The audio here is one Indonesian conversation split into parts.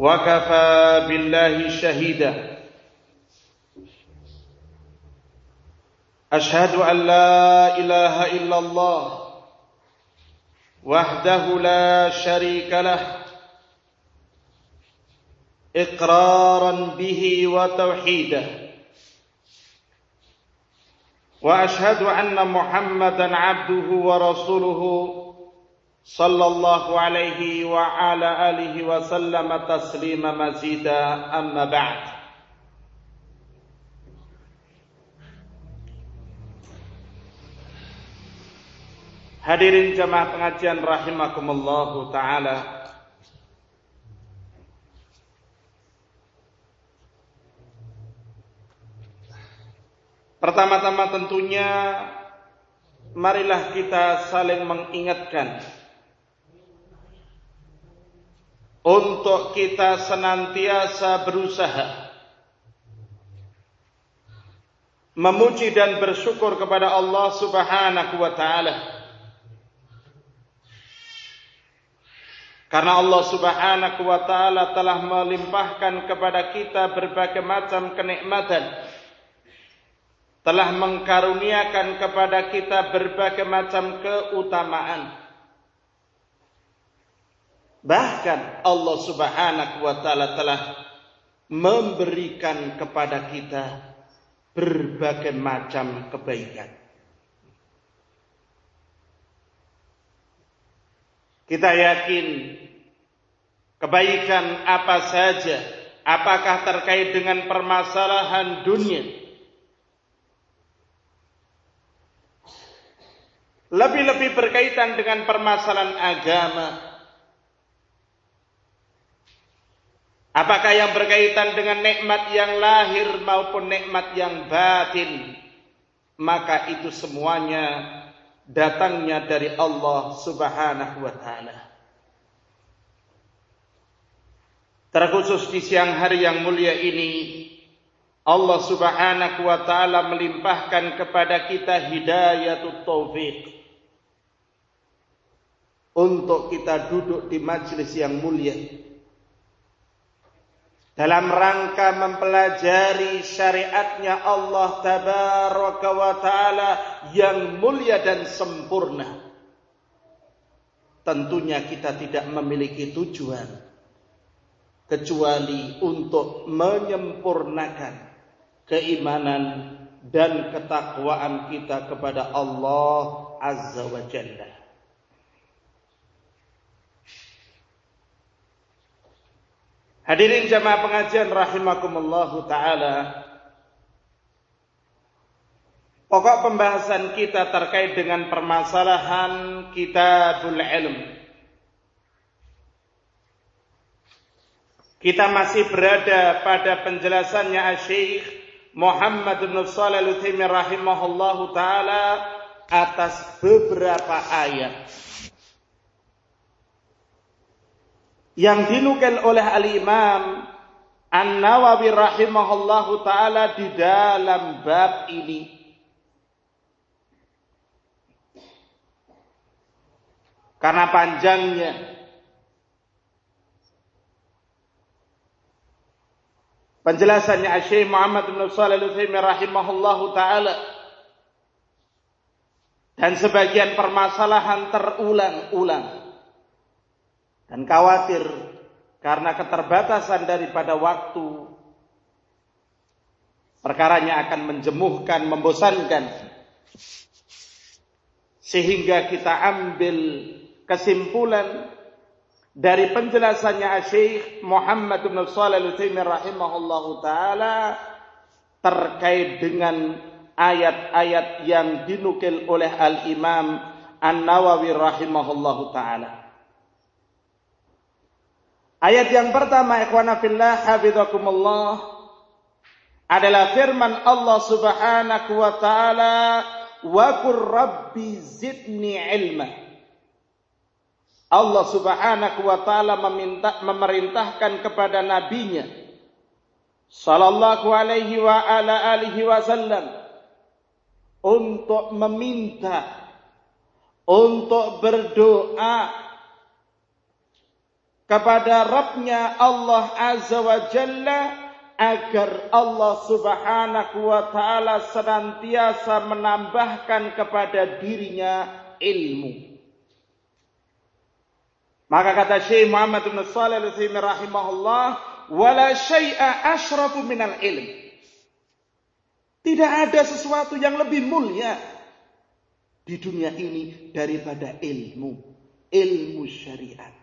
وكفى بالله شهيدا. أشهد أن لا إله إلا الله وحده لا شريك له إقرارا به وتوحيدا وأشهد أن محمدا عبده ورسوله صلى الله عليه وعلى آله وسلم تسليما مزيدا أما بعد Hadirin jamaah pengajian rahimakumullah taala. Pertama-tama tentunya marilah kita saling mengingatkan untuk kita senantiasa berusaha memuji dan bersyukur kepada Allah Subhanahu wa taala. Karena Allah Subhanahu wa taala telah melimpahkan kepada kita berbagai macam kenikmatan. Telah mengkaruniakan kepada kita berbagai macam keutamaan Bahkan Allah Subhanahu wa taala telah memberikan kepada kita berbagai macam kebaikan. Kita yakin kebaikan apa saja, apakah terkait dengan permasalahan dunia, lebih-lebih berkaitan dengan permasalahan agama, Apakah yang berkaitan dengan nikmat yang lahir maupun nikmat yang batin, maka itu semuanya datangnya dari Allah Subhanahu wa taala. Terkhusus di siang hari yang mulia ini, Allah Subhanahu wa taala melimpahkan kepada kita hidayatut taufik untuk kita duduk di majelis yang mulia dalam rangka mempelajari syariatnya Allah tabaraka wa taala yang mulia dan sempurna. Tentunya kita tidak memiliki tujuan kecuali untuk menyempurnakan keimanan dan ketakwaan kita kepada Allah Azza wa Jalla. Hadirin jamaah pengajian rahimakumullahu taala. Pokok pembahasan kita terkait dengan permasalahan kitabul ilm. Kita masih berada pada penjelasannya Syekh Muhammad bin Shalih Al-Utsaimin rahimahullahu taala atas beberapa ayat yang dinukil oleh al-Imam An-Nawawi rahimahullahu taala di dalam bab ini. Karena panjangnya. Penjelasannya Syekh Muhammad bin Shalih Al-Utsaimin rahimahullahu taala. Dan sebagian permasalahan terulang-ulang dan khawatir karena keterbatasan daripada waktu perkaranya akan menjemuhkan, membosankan sehingga kita ambil kesimpulan dari penjelasannya Syekh Muhammad bin Shalih Al-Utsaimin rahimahullahu taala terkait dengan ayat-ayat yang dinukil oleh Al-Imam An-Nawawi rahimahullahu taala. Ayat yang pertama ikhwana fillah hafizakumullah adalah firman Allah Subhanahu wa taala wa qur rabbi zidni ilma. Allah Subhanahu wa taala meminta memerintahkan kepada nabinya sallallahu alaihi wa ala alihi wasallam untuk meminta untuk berdoa kepada Rabbnya Allah Azza wa Jalla agar Allah Subhanahu wa taala senantiasa menambahkan kepada dirinya ilmu. Maka kata Syekh Muhammad bin Shalih Al-Utsaimin rahimahullah, "Wala syai'a asyrafu minal ilm." Tidak ada sesuatu yang lebih mulia di dunia ini daripada ilmu, ilmu syariat.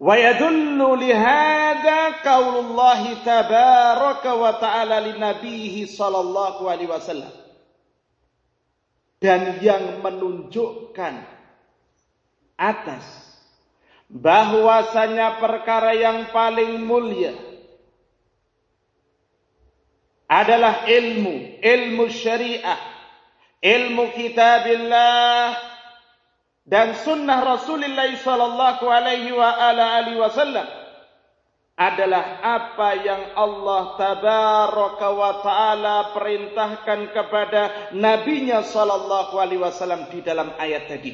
ويدل لهذا قول الله تبارك وتعالى لنبيه صلى الله عليه وسلم dan yang menunjukkan atas bahwasanya perkara yang paling mulia adalah ilmu, ilmu syariah, ilmu kitabillah dan sunnah Rasulullah sallallahu alaihi wa ala alihi wasallam adalah apa yang Allah tabaraka wa taala perintahkan kepada nabinya sallallahu alaihi wasallam di dalam ayat tadi.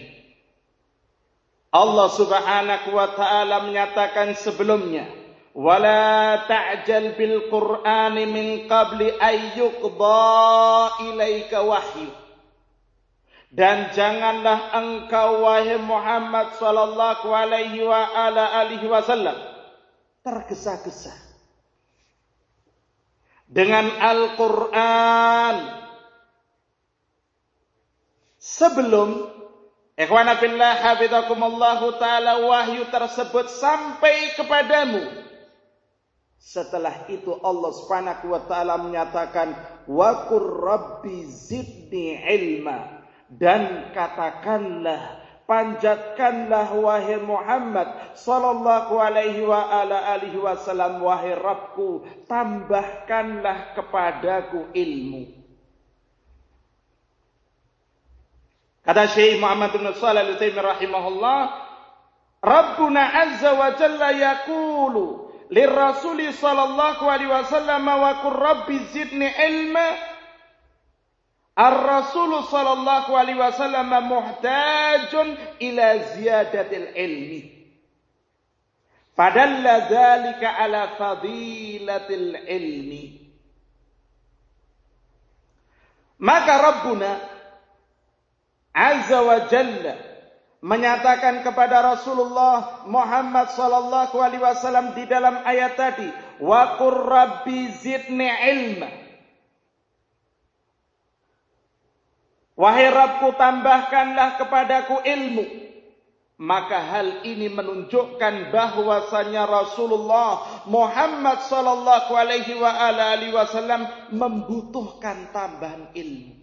Allah Subhanahu wa taala menyatakan sebelumnya, "Wala ta'jal bil Qur'ani min qabli ilaika wahyu." Dan janganlah engkau wahai Muhammad sallallahu alaihi wa ala alihi wasallam tergesa-gesa dengan Al-Quran sebelum ikhwana fillah hafizakumullahu taala wahyu tersebut sampai kepadamu. Setelah itu Allah Subhanahu wa taala menyatakan wa qur rabbi zidni ilma dan katakanlah panjatkanlah wahai Muhammad sallallahu alaihi wa ala alihi wasallam wahai Rabbku tambahkanlah kepadaku ilmu. Kata Syekh Muhammad bin Shalih Al-Utsaimin rahimahullah Rabbuna azza wa jalla yaqulu lirrasuli sallallahu alaihi wasallam wa qur rabbi zidni ilma Ar-Rasul sallallahu alaihi wasallam muhtajun ila ziyadatil ilmi. Fadalla dzalika ala fadilatil ilmi. Maka Rabbuna Azza wa Jalla menyatakan kepada Rasulullah Muhammad sallallahu alaihi wasallam di dalam ayat tadi, "Wa qur rabbi zidni ilma." Wahai Rabbku tambahkanlah kepadaku ilmu. Maka hal ini menunjukkan bahwasanya Rasulullah Muhammad sallallahu alaihi wasallam membutuhkan tambahan ilmu.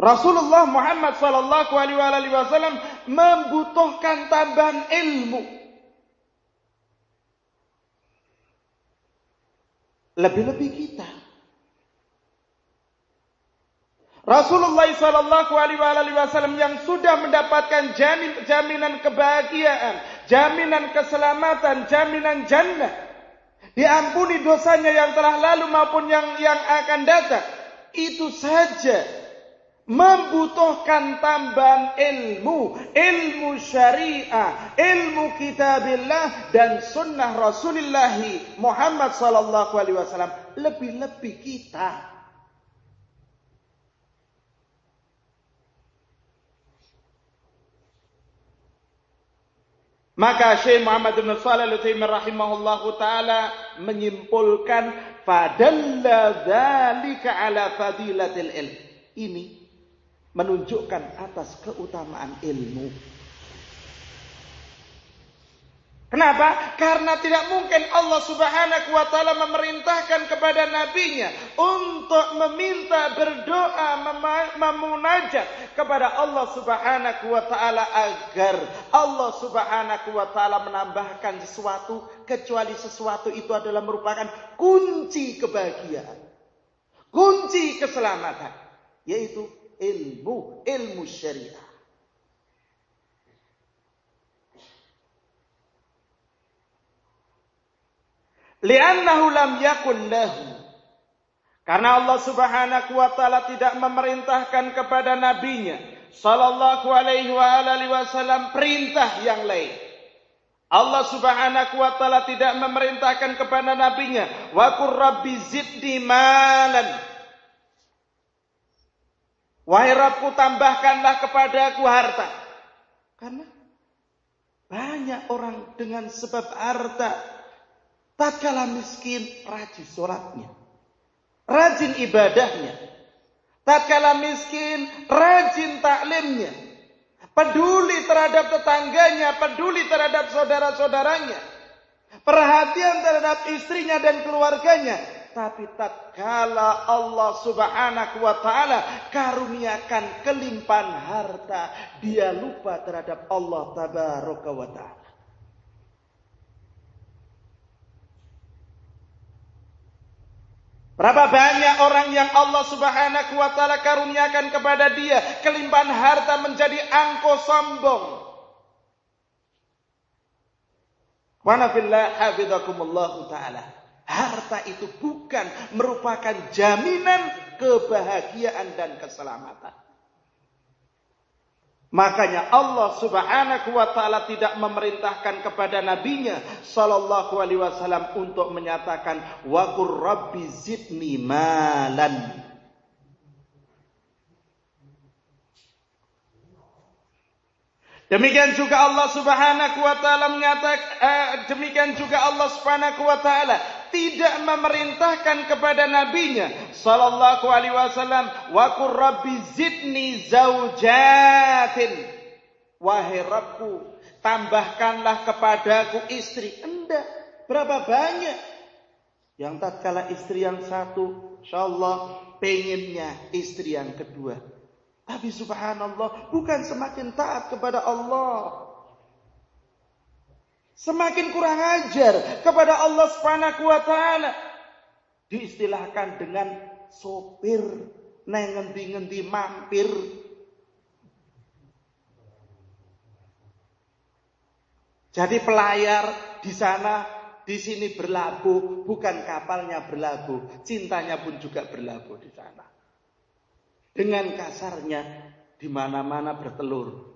Rasulullah Muhammad sallallahu alaihi wasallam membutuhkan tambahan ilmu. Lebih-lebih kita. Rasulullah Sallallahu Alaihi Wasallam yang sudah mendapatkan jamin, jaminan kebahagiaan, jaminan keselamatan, jaminan jannah, diampuni dosanya yang telah lalu maupun yang yang akan datang, itu saja membutuhkan tambahan ilmu, ilmu syariah, ilmu kitabillah dan sunnah Rasulullah Muhammad Sallallahu Alaihi Wasallam. Lebih-lebih kita Maka Syekh Muhammad bin Shalih Al-Utsaimin rahimahullahu taala menyimpulkan fadalla dzalika ala fadilatil ilm. Ini menunjukkan atas keutamaan ilmu. Kenapa? Karena tidak mungkin Allah Subhanahu wa taala memerintahkan kepada nabinya untuk meminta berdoa memunajat kepada Allah Subhanahu wa taala agar Allah Subhanahu wa taala menambahkan sesuatu kecuali sesuatu itu adalah merupakan kunci kebahagiaan. Kunci keselamatan yaitu ilmu, ilmu syariah. Li'annahu lam yakun lahu. Karena Allah Subhanahu wa taala tidak memerintahkan kepada nabinya sallallahu alaihi wa wasallam perintah yang lain. Allah Subhanahu wa taala tidak memerintahkan kepada nabinya wa qur rabbi zidni malan. Wahai Rabbku tambahkanlah kepadaku harta. Karena banyak orang dengan sebab harta tatkala miskin rajin sholatnya. Rajin ibadahnya. Tatkala miskin rajin taklimnya. Peduli terhadap tetangganya, peduli terhadap saudara-saudaranya. Perhatian terhadap istrinya dan keluarganya. Tapi tatkala Allah subhanahu wa ta'ala karuniakan kelimpahan harta. Dia lupa terhadap Allah tabaraka wa ta'ala. Berapa banyak orang yang Allah Subhanahu wa taala karuniakan kepada dia kelimpahan harta menjadi angko sombong. Taala. Harta itu bukan merupakan jaminan kebahagiaan dan keselamatan. Makanya Allah Subhanahu wa taala tidak memerintahkan kepada nabinya sallallahu alaihi wasallam untuk menyatakan wa rabbi zidni malan. Demikian juga Allah Subhanahu wa taala menyatakan eh, demikian juga Allah Subhanahu wa taala tidak memerintahkan kepada nabinya. Sallallahu alaihi wasallam wa qur rabbi zidni zaujatin. Wahai Rabbku tambahkanlah kepadaku istri. Enggak berapa banyak? Yang tatkala istri yang satu insyaallah pengennya istri yang kedua. Tapi subhanallah bukan semakin taat kepada Allah Semakin kurang ajar kepada Allah Subhanahu wa taala. Diistilahkan dengan sopir neng ngendi-ngendi mampir. Jadi pelayar di sana di sini berlabuh, bukan kapalnya berlabuh, cintanya pun juga berlabuh di sana. Dengan kasarnya di mana-mana bertelur.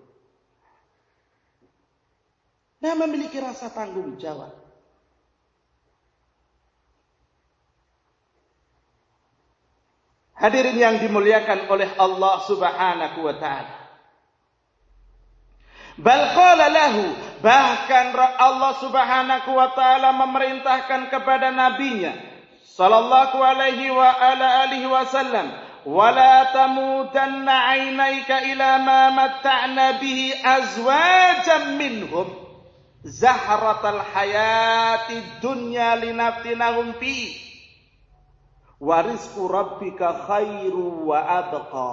Nah memiliki rasa tanggung jawab. Hadirin yang dimuliakan oleh Allah Subhanahu wa taala. Bal lahu bahkan Allah Subhanahu wa taala memerintahkan kepada nabinya sallallahu alaihi wa ala alihi wasallam wala tamutanna 'ainaika ila ma matta'na bihi azwajan minhum zahratal hayati dunya linaftinahum fi. Warisku rabbika khairu wa abqa.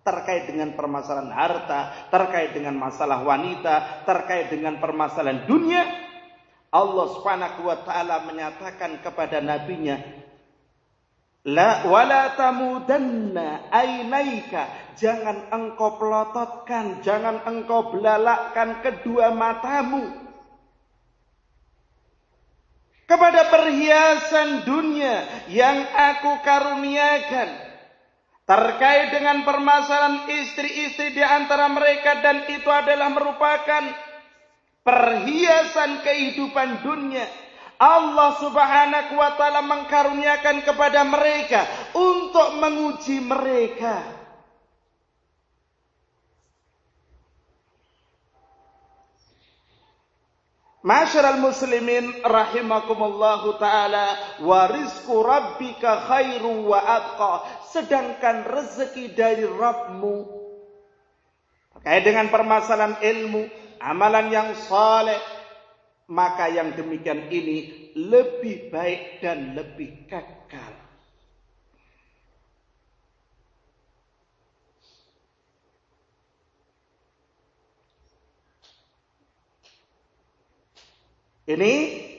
Terkait dengan permasalahan harta terkait dengan masalah wanita terkait dengan permasalahan dunia Allah Subhanahu wa taala menyatakan kepada nabinya La wala tamudanna ainaika. Jangan engkau pelototkan jangan engkau belalakkan kedua matamu. Kepada perhiasan dunia yang aku karuniakan. Terkait dengan permasalahan istri-istri di antara mereka dan itu adalah merupakan perhiasan kehidupan dunia Allah subhanahu wa ta'ala mengkaruniakan kepada mereka untuk menguji mereka. Masyarul muslimin rahimakumullahu taala wa rizqu rabbika khairu wa atqa sedangkan rezeki dari Rabbmu terkait dengan permasalahan ilmu amalan yang saleh maka yang demikian ini lebih baik dan lebih kekal Ini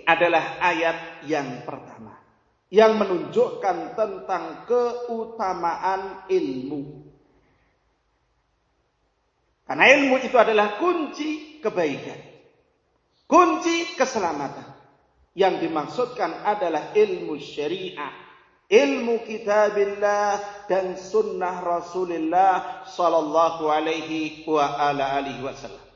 adalah ayat yang pertama yang menunjukkan tentang keutamaan ilmu. Karena ilmu itu adalah kunci kebaikan. Kunci keselamatan. Yang dimaksudkan adalah ilmu syariah. Ilmu kitabillah dan sunnah Rasulullah sallallahu alaihi wa ala alihi wasallam.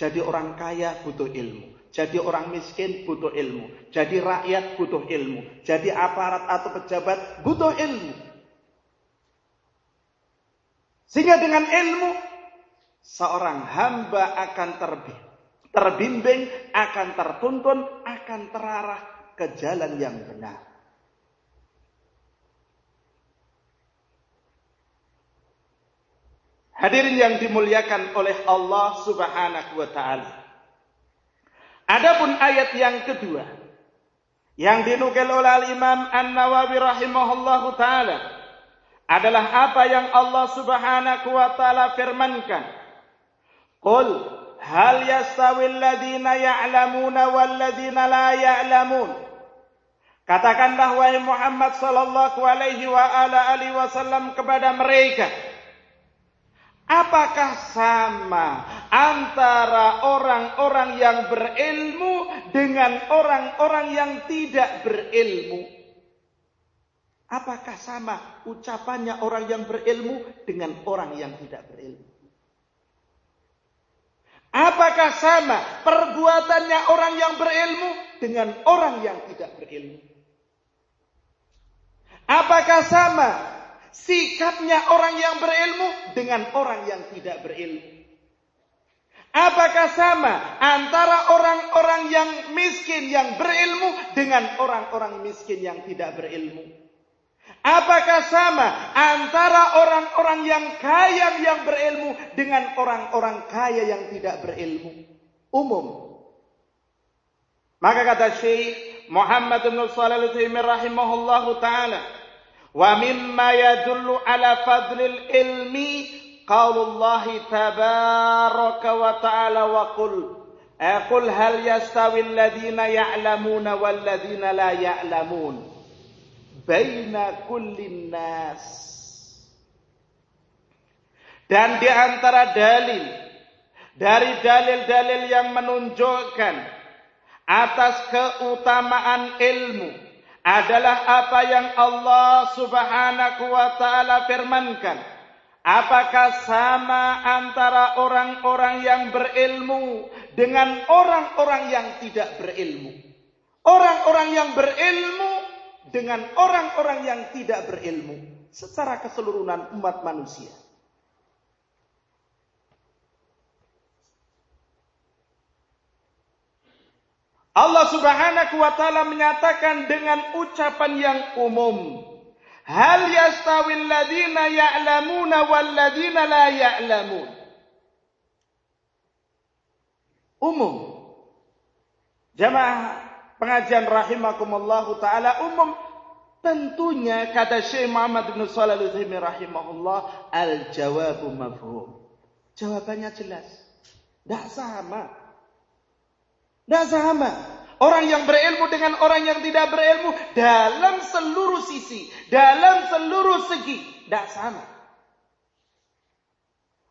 Jadi orang kaya butuh ilmu. Jadi orang miskin butuh ilmu. Jadi rakyat butuh ilmu. Jadi aparat atau pejabat butuh ilmu. Sehingga dengan ilmu seorang hamba akan terbit, terbimbing, akan tertuntun, akan terarah ke jalan yang benar. Hadirin yang dimuliakan oleh Allah Subhanahu wa taala. Adapun ayat yang kedua yang dinukil oleh Al-Imam An-Nawawi rahimahullahu taala adalah apa yang Allah Subhanahu wa taala firmankan. Qul hal yastawi alladhina ya'lamuna wal ladzina la ya'lamun. Katakanlah wahai Muhammad sallallahu alaihi wa ala alihi wasallam kepada mereka, Apakah sama antara orang-orang yang berilmu dengan orang-orang yang tidak berilmu? Apakah sama ucapannya orang yang berilmu dengan orang yang tidak berilmu? Apakah sama perbuatannya orang yang berilmu dengan orang yang tidak berilmu? Apakah sama sikapnya orang yang berilmu dengan orang yang tidak berilmu. Apakah sama antara orang-orang yang miskin yang berilmu dengan orang-orang miskin yang tidak berilmu? Apakah sama antara orang-orang yang kaya yang berilmu dengan orang-orang kaya yang tidak berilmu? Umum. Maka kata Syekh Muhammad bin Shalih Utsaimin rahimahullahu taala, "Wa mimma yadullu ala fadlil ilmi qaulullahi tabaraka wa ta'ala wa qul" Aqul hal yastawi alladhina ya'lamuna wal ladhina la ya'lamun baina kullin. Dan di antara dalil dari dalil-dalil yang menunjukkan atas keutamaan ilmu adalah apa yang Allah Subhanahu wa taala firmankan. Apakah sama antara orang-orang yang berilmu dengan orang-orang yang tidak berilmu? Orang-orang yang berilmu dengan orang-orang yang tidak berilmu secara keseluruhan umat manusia. Allah Subhanahu wa taala menyatakan dengan ucapan yang umum. Hal yastawil ladina ya'lamuna wal ladina la ya'lamun. Umum. Jamaah pengajian rahimakumullahu taala umum tentunya kata Syekh Muhammad bin Al-Utsaimin rahimahullah al jawabu mafhum. Jawabannya jelas. Tidak sama. Tidak sama. Orang yang berilmu dengan orang yang tidak berilmu dalam seluruh sisi, dalam seluruh segi, tidak sama.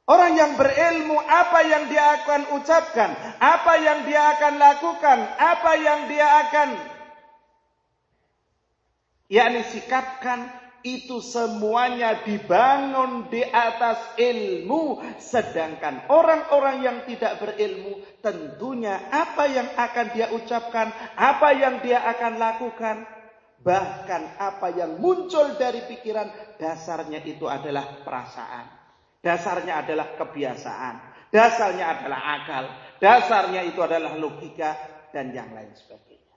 Orang yang berilmu apa yang dia akan ucapkan, apa yang dia akan lakukan, apa yang dia akan yakni sikapkan itu semuanya dibangun di atas ilmu. Sedangkan orang-orang yang tidak berilmu tentunya apa yang akan dia ucapkan apa yang dia akan lakukan bahkan apa yang muncul dari pikiran dasarnya itu adalah perasaan dasarnya adalah kebiasaan Dasarnya adalah akal. Dasarnya itu adalah logika dan yang lain sebagainya.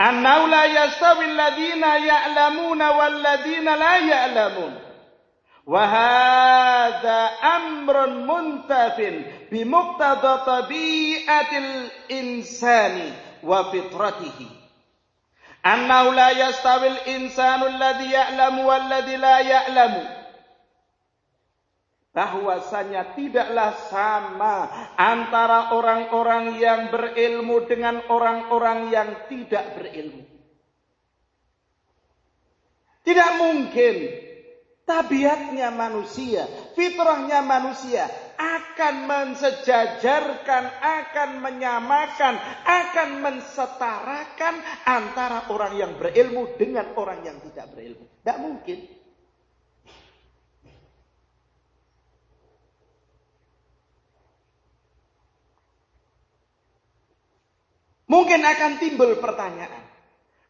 Annau la yastawi alladhina ya'lamuna walladhina la ya'lamun. Wa amrun muntafin bimuqtada tabi'atil insani Annau la yastawi al-insanu alladhi ya'lamu walladhi la ya'lamu bahwasanya tidaklah sama antara orang-orang yang berilmu dengan orang-orang yang tidak berilmu. Tidak mungkin tabiatnya manusia, fitrahnya manusia akan mensejajarkan, akan menyamakan, akan mensetarakan antara orang yang berilmu dengan orang yang tidak berilmu. Tidak mungkin. Mungkin akan timbul pertanyaan.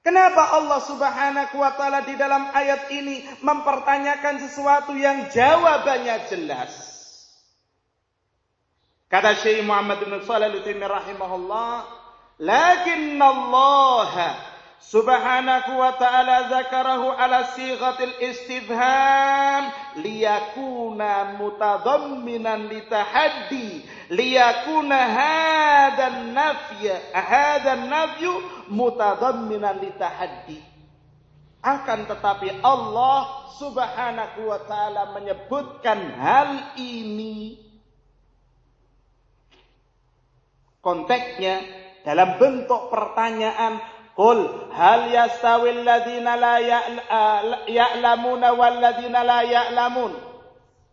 Kenapa Allah subhanahu wa ta'ala di dalam ayat ini mempertanyakan sesuatu yang jawabannya jelas? Kata Syekh Muhammad bin Shalih al rahimahullah, "Lakin Allah subhanahu wa ta'ala zakarahu ala sighatil istifham liyakuna mutadamminan litahaddi liyakuna hadan nafya hadan nafyu mutadamminan litahaddi. Akan tetapi Allah subhanahu wa ta'ala menyebutkan hal ini konteksnya dalam bentuk pertanyaan Qul hal yastawil ladina la ya'lamuna wal ladina la ya'lamun.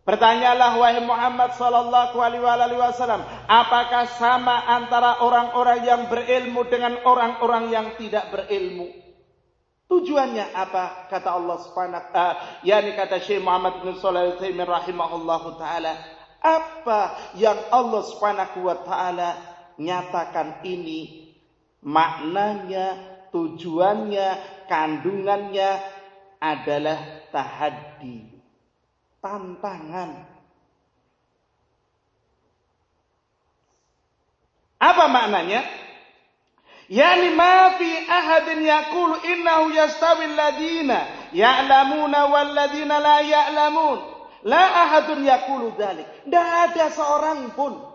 Bertanyalah wahai Muhammad sallallahu alaihi wasallam, apakah sama antara orang-orang yang berilmu dengan orang-orang yang tidak berilmu? Tujuannya apa? Kata Allah Subhanahu uh, yakni kata Syekh Muhammad bin Shalih Al-Utsaimin rahimahullahu taala, apa yang Allah Subhanahu wa taala nyatakan ini maknanya tujuannya, kandungannya adalah tahaddi. Tantangan. Apa maknanya? Yani ma fi ahadin yaqulu innahu yastawi alladhina ya'lamuna wal ladina la ya'lamun. La ahadun yaqulu dzalik. Tidak ada seorang pun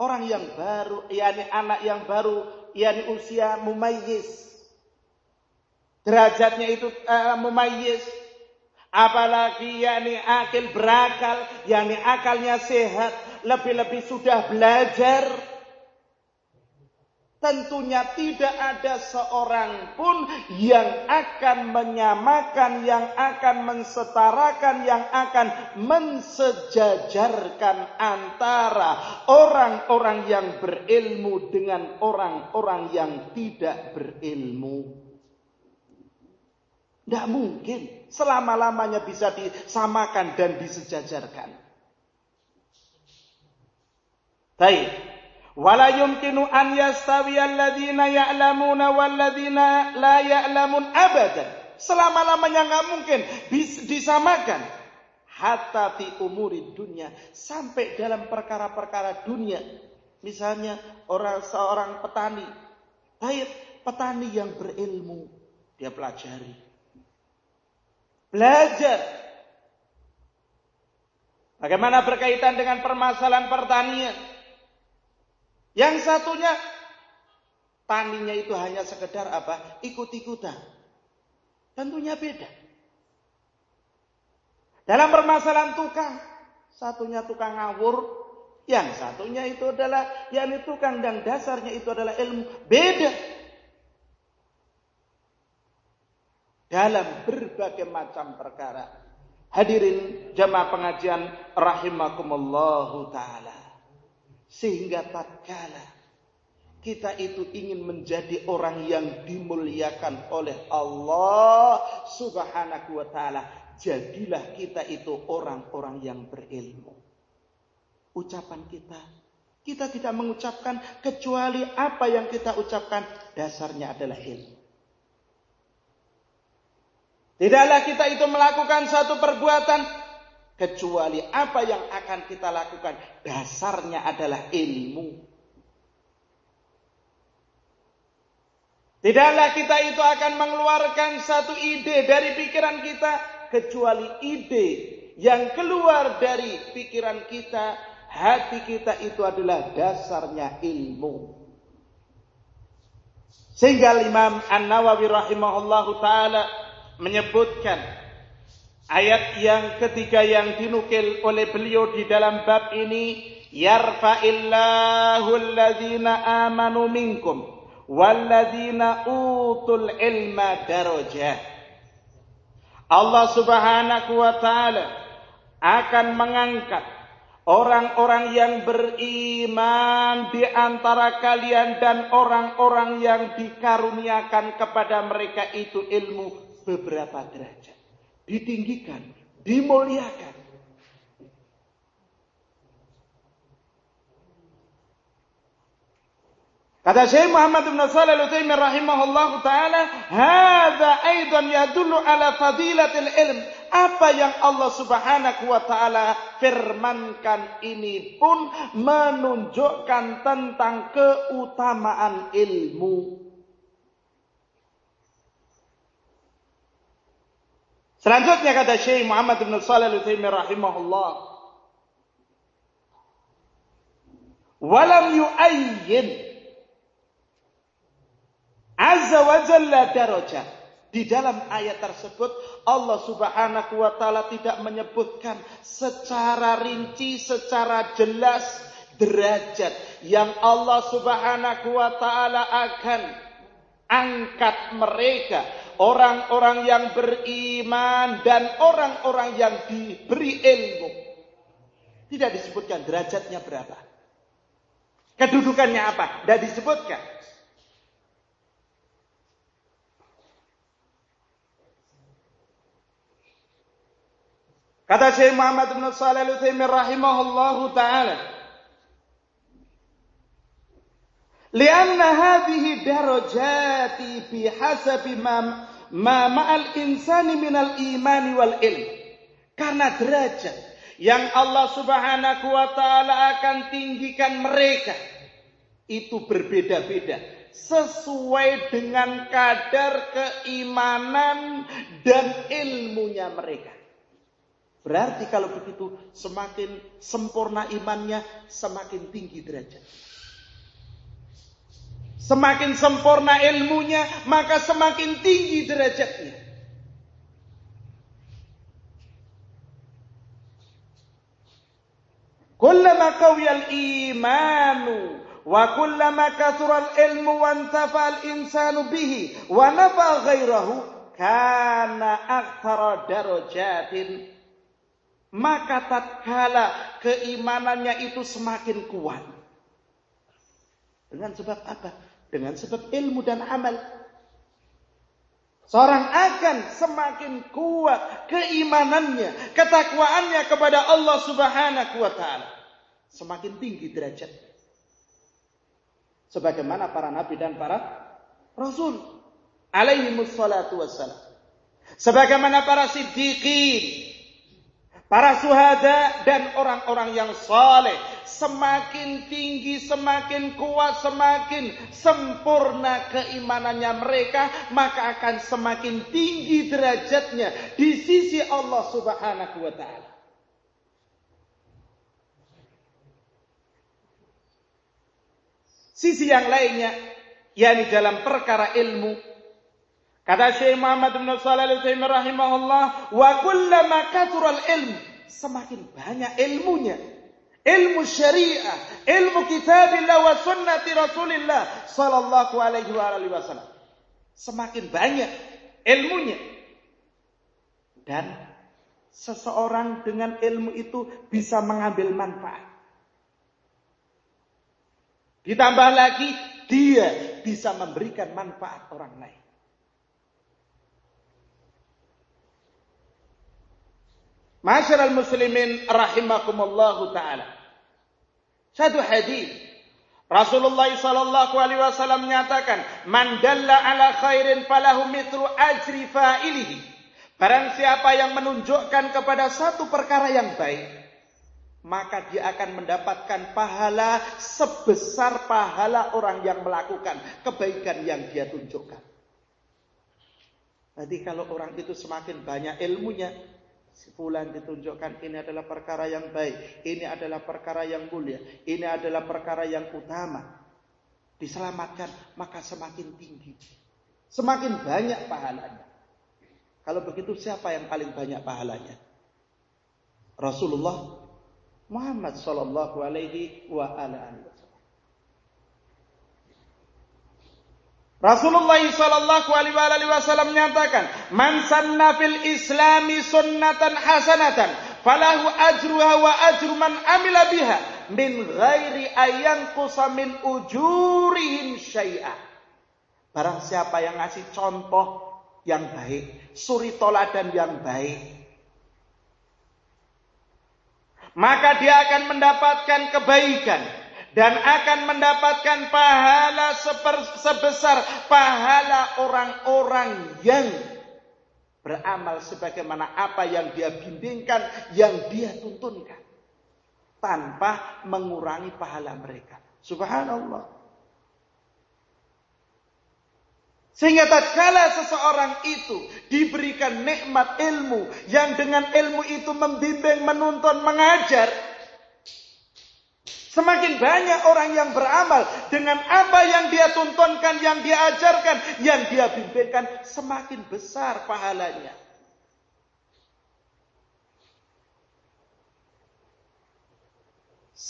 orang yang baru, yakni anak yang baru yakni usia mumayyiz. Derajatnya itu uh, mumayyiz. Apalagi yakni akil berakal, yakni akalnya sehat, lebih-lebih sudah belajar Tentunya tidak ada seorang pun yang akan menyamakan, yang akan mensetarakan, yang akan mensejajarkan antara orang-orang yang berilmu dengan orang-orang yang tidak berilmu. Tidak mungkin selama-lamanya bisa disamakan dan disejajarkan. Baik. Wala yumkinu an yastawi alladziina ya'lamuna walladziina la ya'lamun abadan. Selama-lamanya nggak mungkin disamakan. Hatta fi umuri dunia. Sampai dalam perkara-perkara dunia. Misalnya orang seorang petani. Baik, petani yang berilmu. Dia pelajari. Belajar. Bagaimana berkaitan dengan permasalahan pertanian? Yang satunya taninya itu hanya sekedar apa? Ikut-ikutan. Tentunya beda. Dalam permasalahan tukang, satunya tukang ngawur, yang satunya itu adalah yakni tukang dan dasarnya itu adalah ilmu. Beda. Dalam berbagai macam perkara. Hadirin jamaah pengajian rahimakumullahu taala. Sehingga tatkala kita itu ingin menjadi orang yang dimuliakan oleh Allah Subhanahu wa taala, jadilah kita itu orang-orang yang berilmu. Ucapan kita kita tidak mengucapkan kecuali apa yang kita ucapkan dasarnya adalah ilmu. Tidaklah kita itu melakukan satu perbuatan kecuali apa yang akan kita lakukan dasarnya adalah ilmu. Tidaklah kita itu akan mengeluarkan satu ide dari pikiran kita kecuali ide yang keluar dari pikiran kita, hati kita itu adalah dasarnya ilmu. Sehingga Imam An-Nawawi rahimahullahu taala menyebutkan ayat yang ketiga yang dinukil oleh beliau di dalam bab ini yarfa'illahu alladhina amanu minkum walladzina utul ilma darajat. Allah Subhanahu wa taala akan mengangkat orang-orang yang beriman di antara kalian dan orang-orang yang dikaruniakan kepada mereka itu ilmu beberapa derajat. Ditinggikan, dimuliakan. Kata Syekh Muhammad bin Shalih Al-Utsaimin rahimahullahu taala, "Hadza aidan yadullu ala fadilatil ilm." Apa yang Allah Subhanahu wa taala firmankan ini pun menunjukkan tentang keutamaan ilmu. Selanjutnya kata Syekh Muhammad bin Shalih Al-Utsaimin rahimahullah, "Walam yu'ayyin Azza wa Jalla darajat. Di dalam ayat tersebut Allah Subhanahu wa taala tidak menyebutkan secara rinci, secara jelas derajat yang Allah Subhanahu wa taala akan angkat mereka orang-orang yang beriman dan orang-orang yang diberi ilmu. Tidak disebutkan derajatnya berapa. Kedudukannya apa? Tidak disebutkan. Kata Syekh Muhammad bin Shalih Al-Utsaimin rahimahullahu taala. Lianna hadhihi darajati bihasabi ma ma ma'al insani minal imani wal ilm. Karena derajat yang Allah Subhanahu wa taala akan tinggikan mereka itu berbeda-beda sesuai dengan kadar keimanan dan ilmunya mereka. Berarti kalau begitu semakin sempurna imannya, semakin tinggi derajat. Semakin sempurna ilmunya, maka semakin tinggi derajatnya. Kullama qawiyal imanu wa kullama kathural ilmu wa antafa'al insanu bihi wa nafa ghairahu kana akthara darajatin maka tatkala keimanannya itu semakin kuat. Dengan sebab apa? Dengan sebab ilmu dan amal. Seorang akan semakin kuat keimanannya, ketakwaannya kepada Allah Subhanahu wa taala. Semakin tinggi derajat. Sebagaimana para nabi dan para rasul alaihi wassalam. Sebagaimana para siddiqin, Para suhada dan orang-orang yang saleh semakin tinggi, semakin kuat, semakin sempurna keimanannya mereka, maka akan semakin tinggi derajatnya di sisi Allah Subhanahu wa taala. Sisi yang lainnya, yakni dalam perkara ilmu, Kata Syekh Muhammad bin Shalih Al-Utsaimin rahimahullah, "Wa kullama kathural ilm, semakin banyak ilmunya, ilmu syariah, ilmu kitabillah wa sunnati Rasulillah sallallahu alaihi wa alihi wasallam. Semakin banyak ilmunya. Dan seseorang dengan ilmu itu bisa mengambil manfaat. Ditambah lagi dia bisa memberikan manfaat orang lain. Masyarul muslimin rahimakumullahu taala. Satu hadis Rasulullah sallallahu alaihi wasallam menyatakan, "Man dalla ala khairin falahu mithlu ajri fa'ilihi." Barang siapa yang menunjukkan kepada satu perkara yang baik, maka dia akan mendapatkan pahala sebesar pahala orang yang melakukan kebaikan yang dia tunjukkan. Nanti kalau orang itu semakin banyak ilmunya, fulan ditunjukkan ini adalah perkara yang baik, ini adalah perkara yang mulia, ini adalah perkara yang utama. Diselamatkan, maka semakin tinggi. Semakin banyak pahalanya. Kalau begitu siapa yang paling banyak pahalanya? Rasulullah Muhammad sallallahu alaihi wa ala Rasulullah sallallahu alaihi wasallam menyatakan, "Man sanna fil Islami sunnatan hasanatan, falahu ajruha wa ajru man amila biha min ghairi ayanqusa min ujurihim syai'a." Barang siapa yang ngasih contoh yang baik, suri toladan yang baik. Maka dia akan mendapatkan kebaikan dan akan mendapatkan pahala sebesar pahala orang-orang yang beramal sebagaimana apa yang dia bimbingkan, yang dia tuntunkan tanpa mengurangi pahala mereka. Subhanallah. Sehingga tatkala seseorang itu diberikan nikmat ilmu yang dengan ilmu itu membimbing, menuntun, mengajar, semakin banyak orang yang beramal dengan apa yang dia tuntunkan, yang dia ajarkan, yang dia bimbingkan, semakin besar pahalanya.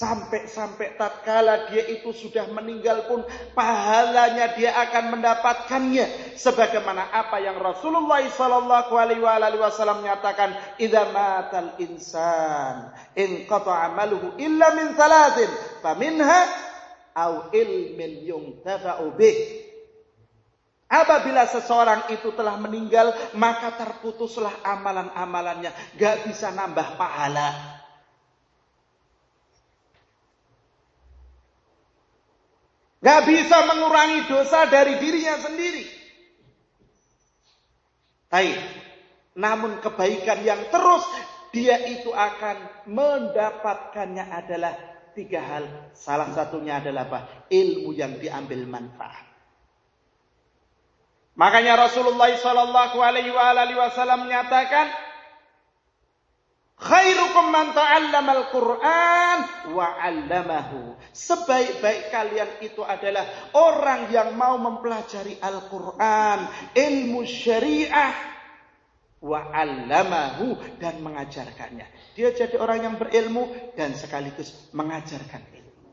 Sampai-sampai tatkala dia itu sudah meninggal pun pahalanya dia akan mendapatkannya sebagaimana apa yang Rasulullah sallallahu alaihi wasallam menyatakan idza matal insan in qata amaluhu illa min thalathin faminha au ilmin yuntafa'u bih Apabila seseorang itu telah meninggal, maka terputuslah amalan-amalannya. Gak bisa nambah pahala. Gak bisa mengurangi dosa dari dirinya sendiri. Baik. Namun kebaikan yang terus dia itu akan mendapatkannya adalah tiga hal. Salah satunya adalah apa? Ilmu yang diambil manfaat. Makanya Rasulullah Shallallahu Alaihi Wasallam menyatakan, Khairukum man ta'allamal Qur'an wa 'allamahu. Sebaik-baik kalian itu adalah orang yang mau mempelajari Al-Qur'an, ilmu syariah wa 'allamahu dan mengajarkannya. Dia jadi orang yang berilmu dan sekaligus mengajarkan ilmu.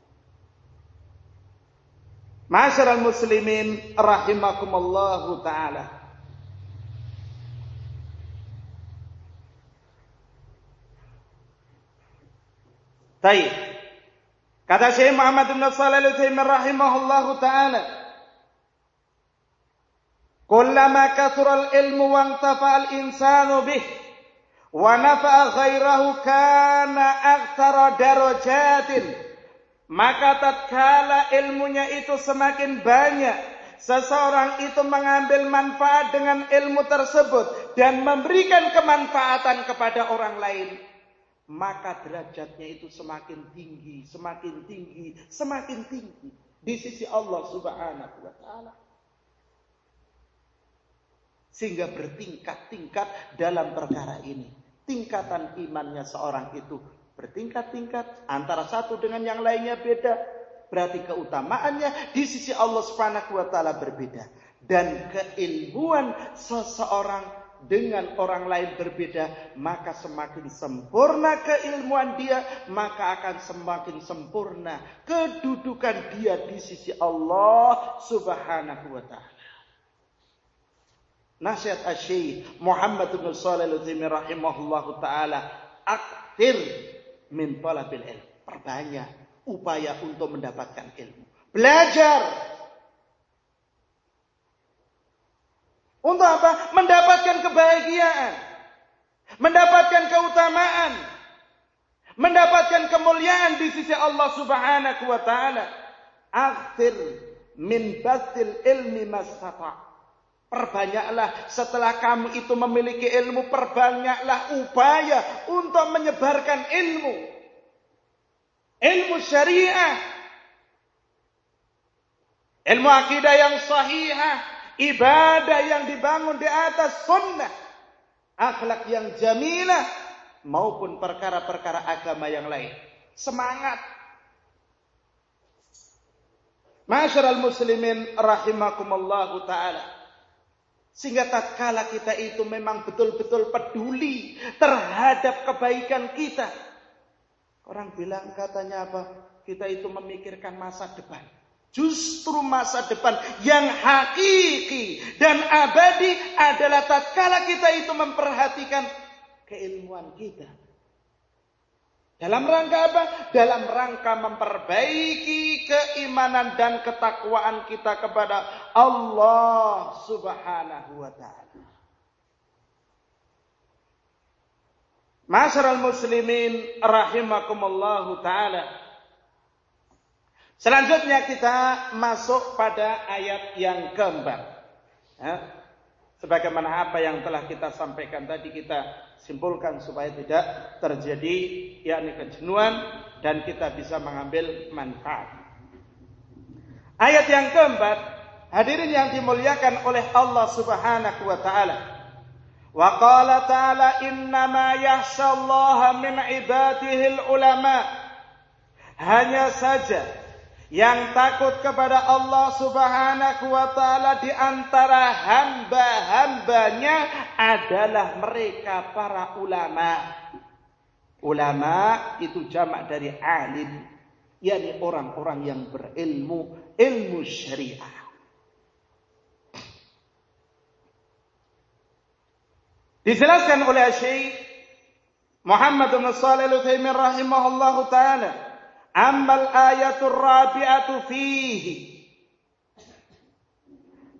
Masyarul muslimin rahimakumullahu taala. Baik. Kata Syekh Muhammad bin Shalih Al-Utsaimin rahimahullahu taala, "Kullama kathura al-ilmu wa intafa al-insanu bih wa nafa'a ghairahu kana aktsara darajatin." Maka tatkala ilmunya itu semakin banyak, seseorang itu mengambil manfaat dengan ilmu tersebut dan memberikan kemanfaatan kepada orang lain maka derajatnya itu semakin tinggi, semakin tinggi, semakin tinggi di sisi Allah Subhanahu wa taala. Sehingga bertingkat-tingkat dalam perkara ini. Tingkatan imannya seorang itu bertingkat-tingkat antara satu dengan yang lainnya beda. Berarti keutamaannya di sisi Allah Subhanahu wa taala berbeda dan keilmuan seseorang dengan orang lain berbeda, maka semakin sempurna keilmuan dia, maka akan semakin sempurna kedudukan dia di sisi Allah Subhanahu wa taala. Nasihat Asy Muhammad bin Shalih rahimahullahu taala, aktir min talabil ilm. Perbanyak upaya untuk mendapatkan ilmu. Belajar Untuk apa? Mendapatkan kebahagiaan. Mendapatkan keutamaan. Mendapatkan kemuliaan di sisi Allah subhanahu wa ta'ala. Akhir min batil ilmi masata. Perbanyaklah setelah kamu itu memiliki ilmu, perbanyaklah upaya untuk menyebarkan ilmu. Ilmu syariah. Ilmu akidah yang sahihah. Ibadah yang dibangun di atas sunnah. Akhlak yang jamilah. Maupun perkara-perkara agama yang lain. Semangat. Masyarul muslimin rahimakumullahu ta'ala. Sehingga tatkala kita itu memang betul-betul peduli terhadap kebaikan kita. Orang bilang katanya apa? Kita itu memikirkan masa depan. Justru masa depan yang hakiki dan abadi adalah tatkala kita itu memperhatikan keilmuan kita. Dalam rangka apa? Dalam rangka memperbaiki keimanan dan ketakwaan kita kepada Allah Subhanahu wa taala. Masyarul muslimin rahimakumullahu taala. Selanjutnya kita masuk pada ayat yang keempat. Ya. Sebagaimana apa yang telah kita sampaikan tadi kita simpulkan supaya tidak terjadi yakni kejenuhan dan kita bisa mengambil manfaat. Ayat yang keempat, hadirin yang dimuliakan oleh Allah Subhanahu wa taala. Wa qala ta'ala innama yakhshallaha min ibadihi ulama. Hanya saja yang takut kepada Allah Subhanahu wa taala di antara hamba-hambanya adalah mereka para ulama. Ulama itu jamak dari alim, yakni orang-orang yang berilmu ilmu syariah. Dijelaskan oleh Syekh Muhammad bin Shalih Al-Utsaimin rahimahullahu taala Ammal ayatul rabi'atu fihi.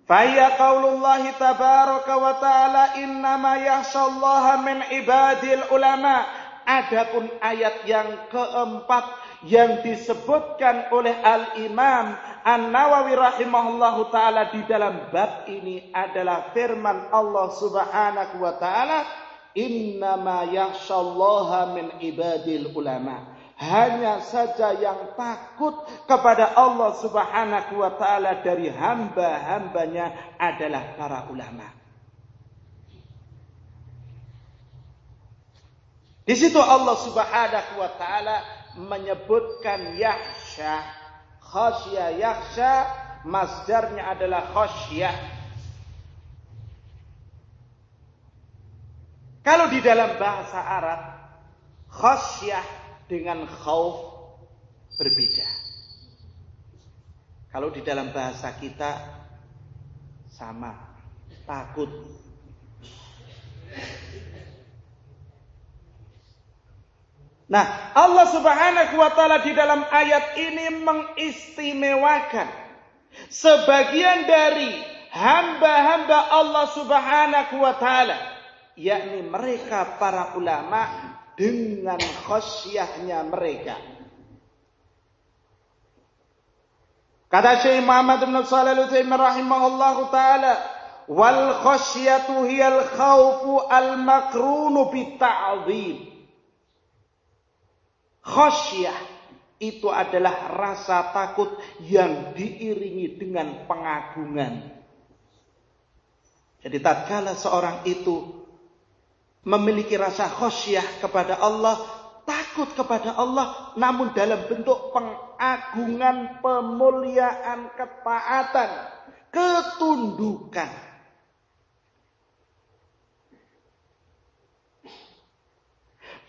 Faya qawlullahi tabaraka wa ta'ala innama yahshallaha min ibadil ulama. Adapun ayat yang keempat yang disebutkan oleh Al-Imam An-Nawawi rahimahullahu taala di dalam bab ini adalah firman Allah Subhanahu wa taala innama yahshallaha min ibadil ulama hanya saja yang takut kepada Allah Subhanahu wa taala dari hamba-hambanya adalah para ulama. Di situ Allah Subhanahu wa taala menyebutkan yahsya, khasya yahsya, masdarnya adalah khasyah. Kalau di dalam bahasa Arab, khasyah dengan khauf berbeda. Kalau di dalam bahasa kita sama, takut. Nah, Allah Subhanahu wa taala di dalam ayat ini mengistimewakan sebagian dari hamba-hamba Allah Subhanahu wa taala yakni mereka para ulama dengan khasyahnya mereka. Kata Syekh Muhammad bin Shalih Al-Utsaimin rahimahullahu taala, wal khasyatu hiyal khaufu al makrunu bita'zim. Khasyah itu adalah rasa takut yang diiringi dengan pengagungan. Jadi tatkala seorang itu memiliki rasa khosyah kepada Allah, takut kepada Allah, namun dalam bentuk pengagungan, pemuliaan, ketaatan, ketundukan.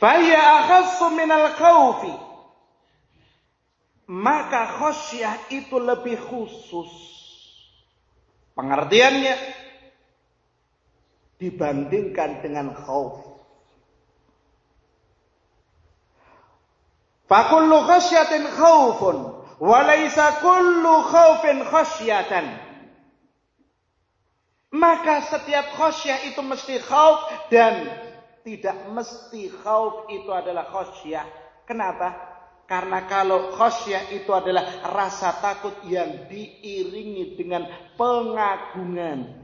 Faya akhassu minal khawfi. Maka khosyah itu lebih khusus. Pengertiannya, dibandingkan dengan khauf. Fakullu khasyatin khaufun walaysa kullu khaufin khasyatan. Maka setiap khasyah itu mesti khauf dan tidak mesti khauf itu adalah khasyah. Kenapa? Karena kalau khasyah itu adalah rasa takut yang diiringi dengan pengagungan.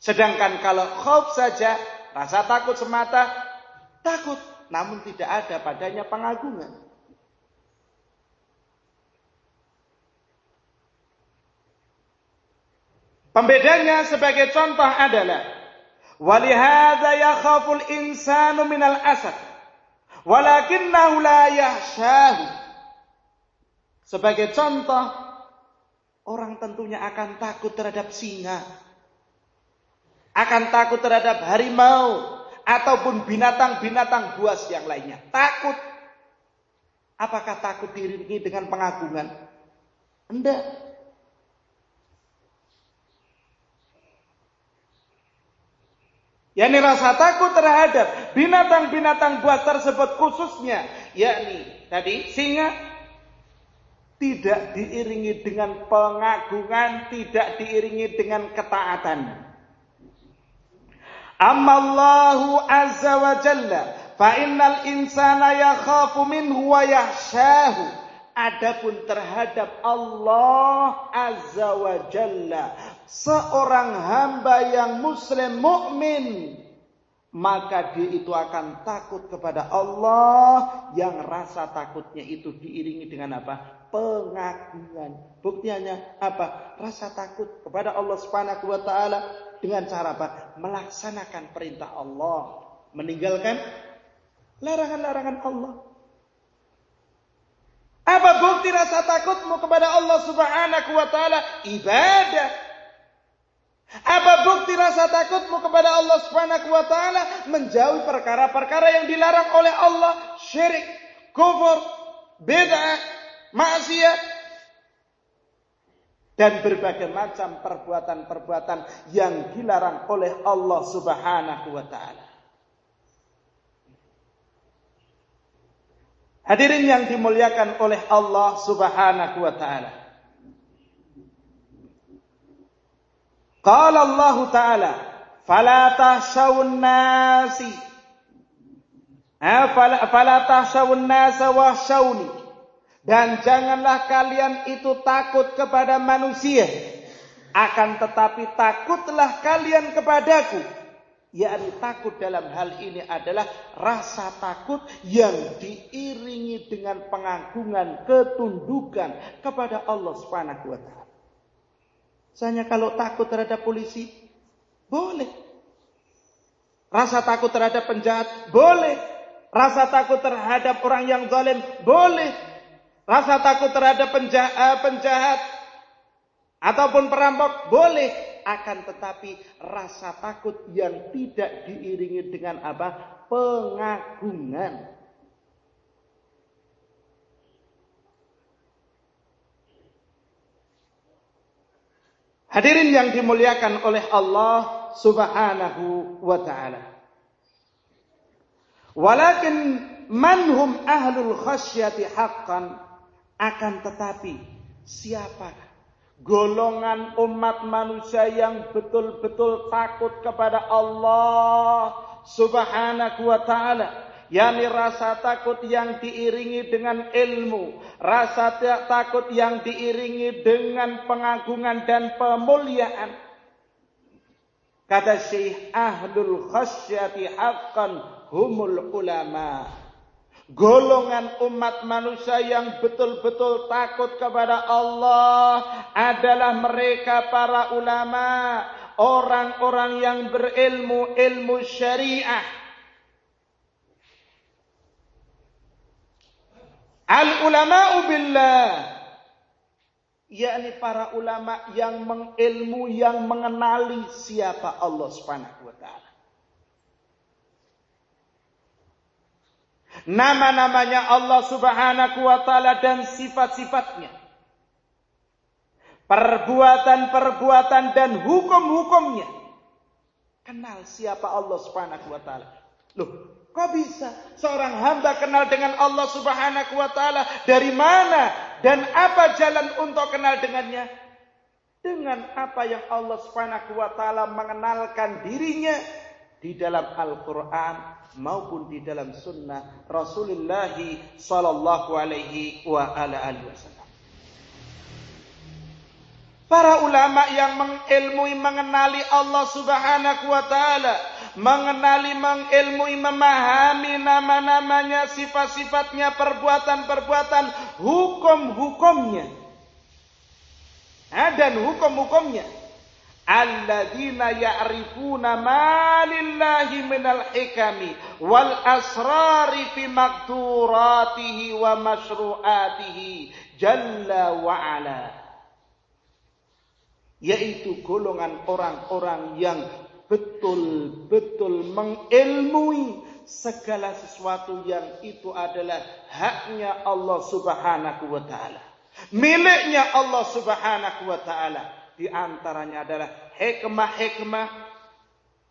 Sedangkan kalau khauf saja, rasa takut semata, takut namun tidak ada padanya pengagungan. Pembedanya sebagai contoh adalah walihada yakhaful insanu minal asad walakinnahu la yahshahu. Sebagai contoh orang tentunya akan takut terhadap singa. Akan takut terhadap harimau ataupun binatang-binatang buas yang lainnya. Takut. Apakah takut diiringi dengan pengagungan? Enggak. yakni rasa takut terhadap binatang-binatang buas tersebut khususnya yakni tadi singa tidak diiringi dengan pengagungan, tidak diiringi dengan ketaatan. Amma Allahu azza wa jalla fa innal insana yakhafu minhu wa yahshahu. Adapun terhadap Allah azza wa jalla seorang hamba yang muslim mukmin maka dia itu akan takut kepada Allah yang rasa takutnya itu diiringi dengan apa? pengagungan. Buktinya apa? Rasa takut kepada Allah Subhanahu wa taala dengan cara apa? Melaksanakan perintah Allah, meninggalkan larangan-larangan Allah. Apa bukti rasa takutmu kepada Allah Subhanahu wa taala? Ibadah. Apa bukti rasa takutmu kepada Allah Subhanahu wa taala? Menjauhi perkara-perkara yang dilarang oleh Allah, syirik, kufur, bid'ah, maksiat, dan berbagai macam perbuatan-perbuatan yang dilarang oleh Allah Subhanahu wa taala. Hadirin yang dimuliakan oleh Allah Subhanahu wa taala. Qala Allah taala, "Fala tahshawun nasi" fala tahshawun nasa wahshawni dan janganlah kalian itu takut kepada manusia. Akan tetapi takutlah kalian kepadaku. Yakni takut dalam hal ini adalah rasa takut yang diiringi dengan pengagungan, ketundukan kepada Allah Subhanahu wa taala. Misalnya kalau takut terhadap polisi, boleh. Rasa takut terhadap penjahat, boleh. Rasa takut terhadap orang yang zalim, boleh. Rasa takut terhadap penjahat, eh, penjahat ataupun perampok boleh akan tetapi rasa takut yang tidak diiringi dengan apa? pengagungan. Hadirin yang dimuliakan oleh Allah Subhanahu wa taala. Walakin manhum ahlul khasyati haqqan akan tetapi siapa golongan umat manusia yang betul-betul takut kepada Allah Subhanahu wa taala yakni rasa takut yang diiringi dengan ilmu, rasa takut yang diiringi dengan pengagungan dan pemuliaan. Kata Syekh Ahlul Khasyati haqqan humul ulama golongan umat manusia yang betul-betul takut kepada Allah adalah mereka para ulama, orang-orang yang berilmu ilmu syariah. Al ulama billah yakni para ulama yang mengilmu yang mengenali siapa Allah Subhanahu wa taala. Nama-namanya Allah Subhanahu wa taala dan sifat-sifatnya. Perbuatan-perbuatan dan hukum-hukumnya. Kenal siapa Allah Subhanahu wa taala. Loh, kok bisa seorang hamba kenal dengan Allah Subhanahu wa taala? Dari mana dan apa jalan untuk kenal dengannya? Dengan apa yang Allah Subhanahu wa taala mengenalkan dirinya di dalam Al-Qur'an maupun di dalam sunnah Rasulullah sallallahu alaihi wasallam. Para ulama yang mengilmui mengenali Allah Subhanahu wa taala, mengenali mengilmui memahami nama-namanya, sifat-sifatnya, perbuatan-perbuatan, hukum-hukumnya. Dan hukum-hukumnya alladzina ya'rifuna ma lillahi minal hikami wal asrari fi makturatihi wa masyru'atihi jalla wa ala. Yaitu golongan orang-orang yang betul-betul mengilmui segala sesuatu yang itu adalah haknya Allah Subhanahu wa taala. Miliknya Allah Subhanahu wa taala di antaranya adalah hikmah-hikmah,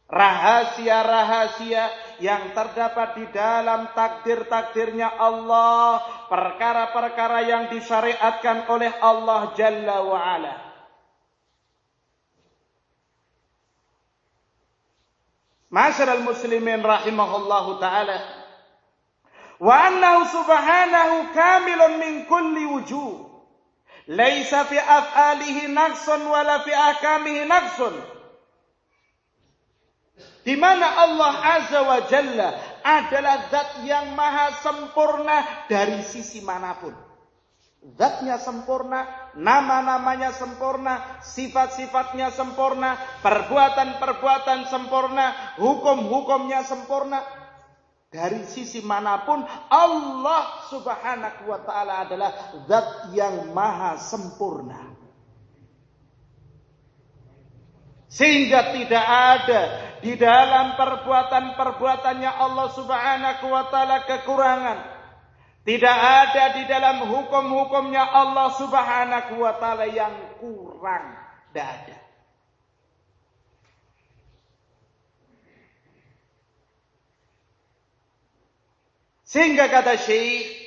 rahasia-rahasia yang terdapat di dalam takdir-takdirnya Allah, perkara-perkara yang disyariatkan oleh Allah Jalla wa Ala. Masyarul muslimin rahimahullahu taala wa annahu subhanahu kamilun min kulli wujuh Laisa fi af'alihi naqsun wala fi ahkamihi naqsun. Di mana Allah Azza wa Jalla adalah zat yang maha sempurna dari sisi mana pun. Zatnya sempurna, nama-namanya sempurna, sifat-sifatnya sempurna, perbuatan-perbuatan sempurna, hukum-hukumnya sempurna. Dari sisi mana pun Allah subhanahu wa ta'ala adalah zat yang maha sempurna. Sehingga tidak ada di dalam perbuatan-perbuatannya Allah subhanahu wa ta'ala kekurangan. Tidak ada di dalam hukum-hukumnya Allah subhanahu wa ta'ala yang kurang. Tidak ada. Sehingga kata Syekh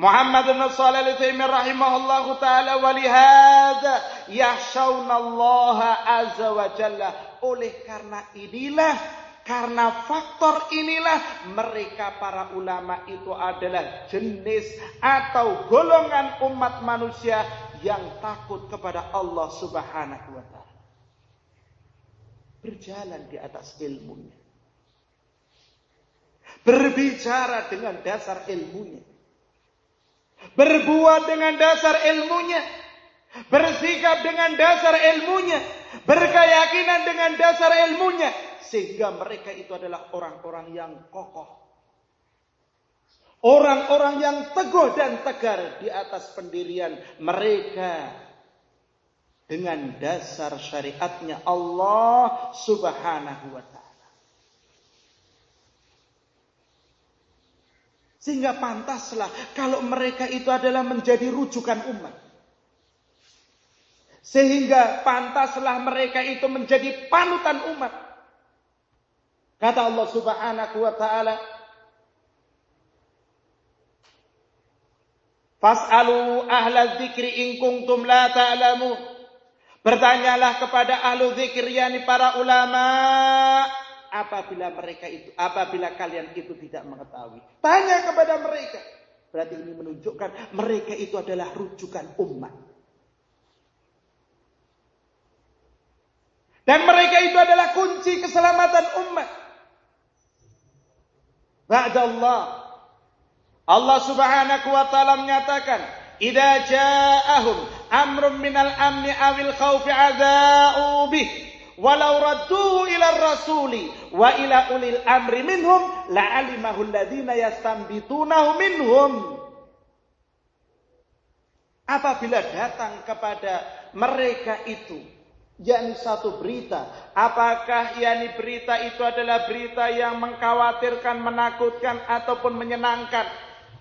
Muhammad bin Shalih Al-Utsaimin rahimahullahu taala walihada yahshauna Allah azza wa jalla oleh karena inilah karena faktor inilah mereka para ulama itu adalah jenis atau golongan umat manusia yang takut kepada Allah Subhanahu wa taala. Berjalan di atas ilmunya Berbicara dengan dasar ilmunya. Berbuat dengan dasar ilmunya. Bersikap dengan dasar ilmunya. Berkeyakinan dengan dasar ilmunya. Sehingga mereka itu adalah orang-orang yang kokoh. Orang-orang yang teguh dan tegar di atas pendirian mereka dengan dasar syariatnya Allah Subhanahu wa taala. Sehingga pantaslah kalau mereka itu adalah menjadi rujukan umat. Sehingga pantaslah mereka itu menjadi panutan umat. Kata Allah Subhanahu wa taala, Fas'alu ahla dzikri in kuntum la. Bertanyalah kepada ahlu zikir yakni para ulama apabila mereka itu apabila kalian itu tidak mengetahui. Tanya kepada mereka. Berarti ini menunjukkan mereka itu adalah rujukan umat. Dan mereka itu adalah kunci keselamatan umat. Ba'da Allah. Allah subhanahu wa ta'ala menyatakan. Idza ja'ahum amrun minal amni awil khawfi adza'u bih walau radduhu ila rasuli wa ila ulil amri minhum la'alimahu alladhina yastambitunahu minhum. Apabila datang kepada mereka itu yakni satu berita apakah yakni berita itu adalah berita yang mengkhawatirkan menakutkan ataupun menyenangkan?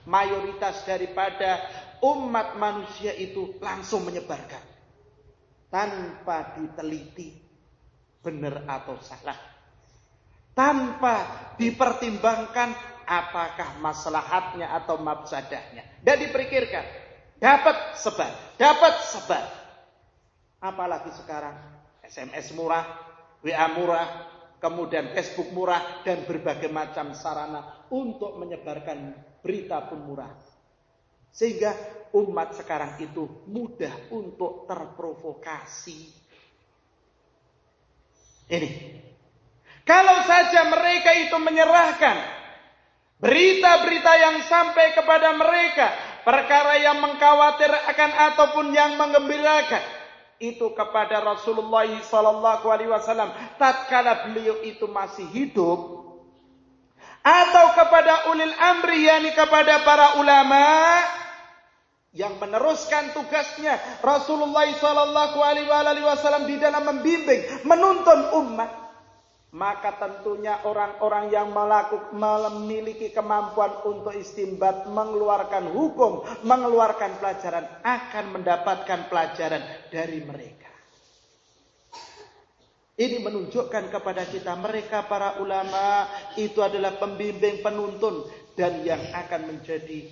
Mayoritas daripada umat manusia itu langsung menyebarkan tanpa diteliti benar atau salah. Tanpa dipertimbangkan apakah maslahatnya atau mafsadahnya. Dan dipikirkan. Dapat sebar. Dapat sebar. Apalagi sekarang. SMS murah. WA murah. Kemudian Facebook murah. Dan berbagai macam sarana untuk menyebarkan berita pun murah. Sehingga umat sekarang itu mudah untuk terprovokasi. Ini. Kalau saja mereka itu menyerahkan berita-berita yang sampai kepada mereka, perkara yang mengkhawatirkan ataupun yang menggembirakan, itu kepada Rasulullah sallallahu alaihi wasallam tatkala beliau itu masih hidup atau kepada ulil amri yakni kepada para ulama yang meneruskan tugasnya Rasulullah sallallahu alaihi wasallam di dalam membimbing menuntun umat maka tentunya orang-orang yang melakukan memiliki kemampuan untuk istimbat mengeluarkan hukum, mengeluarkan pelajaran akan mendapatkan pelajaran dari mereka. Ini menunjukkan kepada kita mereka para ulama itu adalah pembimbing penuntun dan yang akan menjadi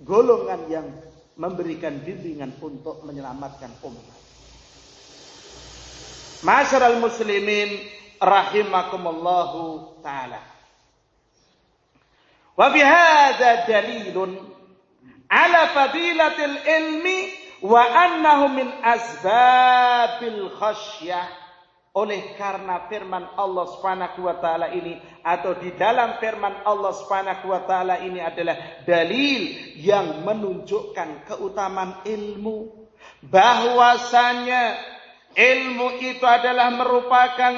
golongan yang memberikan bimbingan untuk menyelamatkan umat. Masyarakat muslimin rahimakumullahu taala. Wa bihadza dalilun ala fadilatil ilmi wa annahu min asbabil khasyah oleh karena firman Allah Subhanahu wa taala ini atau di dalam firman Allah Subhanahu wa taala ini adalah dalil yang menunjukkan keutamaan ilmu bahwasanya ilmu itu adalah merupakan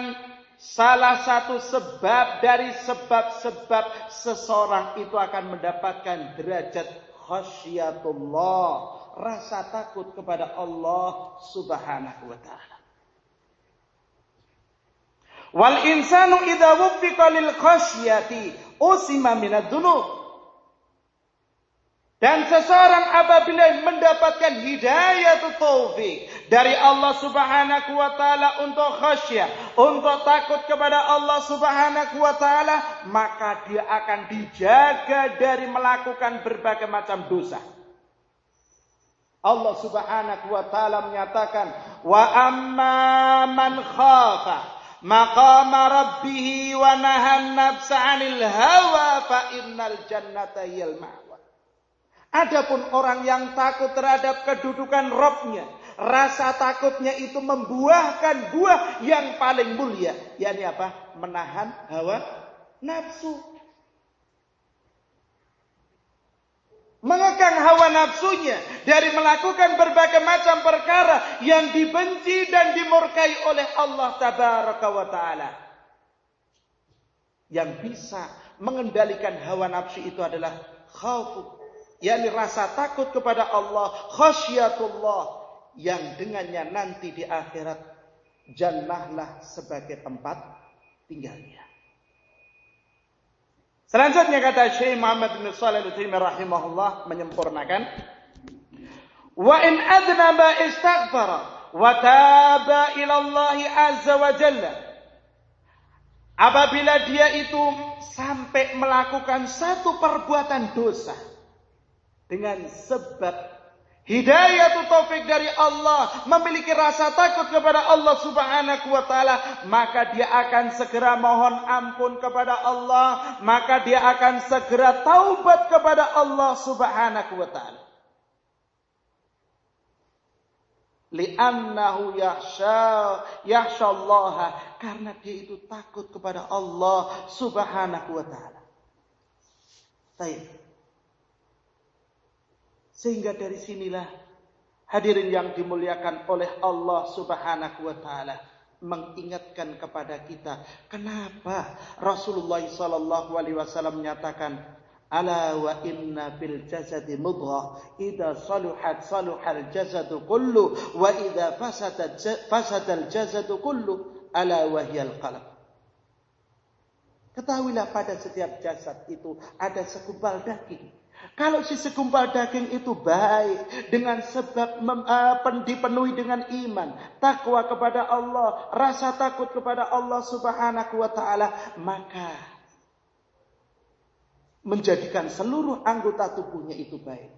Salah satu sebab dari sebab-sebab seseorang itu akan mendapatkan derajat khasyatullah, rasa takut kepada Allah Subhanahu wa taala. Wal insanu idza wuffiqa lil khasyati usima minad. Dan seseorang apabila mendapatkan hidayah taufik dari Allah Subhanahu wa taala untuk khasyah, untuk takut kepada Allah Subhanahu wa taala, maka dia akan dijaga dari melakukan berbagai macam dosa. Allah Subhanahu wa taala menyatakan, "Wa amma man khafa maqama rabbih wa nahan nafsa 'anil hawa fa innal jannata hiyal Adapun orang yang takut terhadap kedudukan Robnya, rasa takutnya itu membuahkan buah yang paling mulia, yakni apa? Menahan hawa nafsu. Mengekang hawa nafsunya dari melakukan berbagai macam perkara yang dibenci dan dimurkai oleh Allah Tabaraka wa Ta'ala. Yang bisa mengendalikan hawa nafsu itu adalah khawfu yakni rasa takut kepada Allah, khasyatullah yang dengannya nanti di akhirat jannahlah sebagai tempat tinggalnya. Selanjutnya kata Syekh Muhammad bin Shalih Al-Utsaimin rahimahullah menyempurnakan wa in adnaba istaghfara wa taba ila Allah azza wa jalla. Apabila dia itu sampai melakukan satu perbuatan dosa dengan sebab hidayah taufik dari Allah, memiliki rasa takut kepada Allah Subhanahu wa taala, maka dia akan segera mohon ampun kepada Allah, maka dia akan segera taubat kepada Allah Subhanahu wa taala. Li'annahu yahsha karena dia itu takut kepada Allah Subhanahu wa taala. Baik. Sehingga dari sinilah hadirin yang dimuliakan oleh Allah Subhanahu wa taala mengingatkan kepada kita kenapa Rasulullah sallallahu alaihi wasallam menyatakan ala wa inna bil jasadi mudghah idza saluhat saluhal jasadu kullu wa idza fasadat fasadal jasadu kullu ala wahyal qalb. Ketahuilah pada setiap jasad itu ada segumpal daging kalau si segumpal daging itu baik dengan sebab mem, uh, dipenuhi dengan iman, takwa kepada Allah, rasa takut kepada Allah Subhanahu wa taala, maka menjadikan seluruh anggota tubuhnya itu baik.